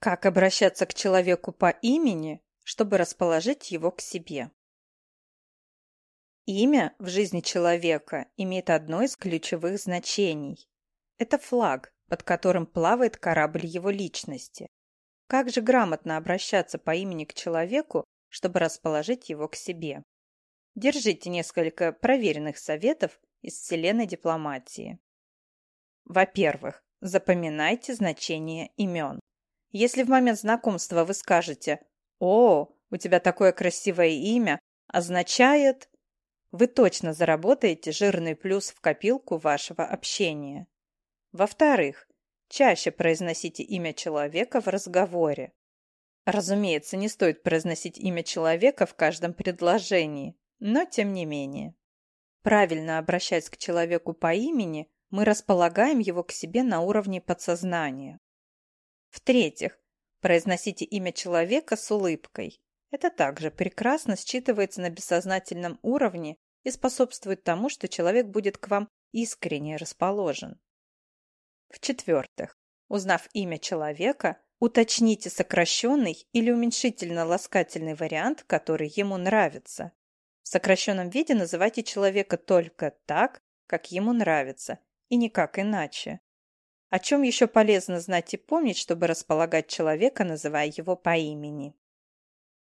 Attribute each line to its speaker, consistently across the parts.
Speaker 1: Как обращаться к человеку по имени, чтобы расположить его к себе? Имя в жизни человека имеет одно из ключевых значений. Это флаг, под которым плавает корабль его личности. Как же грамотно обращаться по имени к человеку, чтобы расположить его к себе? Держите несколько проверенных советов из вселенной дипломатии. Во-первых, запоминайте значение имен. Если в момент знакомства вы скажете «О, у тебя такое красивое имя», означает вы точно заработаете жирный плюс в копилку вашего общения. Во-вторых, чаще произносите имя человека в разговоре. Разумеется, не стоит произносить имя человека в каждом предложении, но тем не менее. Правильно обращаясь к человеку по имени, мы располагаем его к себе на уровне подсознания. В-третьих, произносите имя человека с улыбкой. Это также прекрасно считывается на бессознательном уровне и способствует тому, что человек будет к вам искренне расположен. В-четвертых, узнав имя человека, уточните сокращенный или уменьшительно-ласкательный вариант, который ему нравится. В сокращенном виде называйте человека только так, как ему нравится, и никак иначе. О чем еще полезно знать и помнить, чтобы располагать человека, называя его по имени.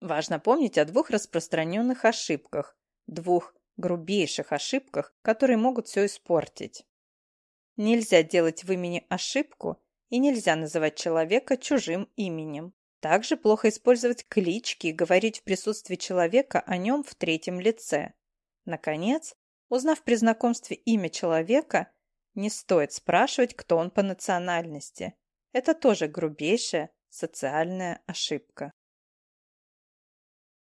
Speaker 1: Важно помнить о двух распространенных ошибках, двух грубейших ошибках, которые могут все испортить. Нельзя делать в имени ошибку и нельзя называть человека чужим именем. Также плохо использовать клички и говорить в присутствии человека о нем в третьем лице. Наконец, узнав при знакомстве имя человека, не стоит спрашивать, кто он по национальности. Это тоже грубейшая социальная ошибка.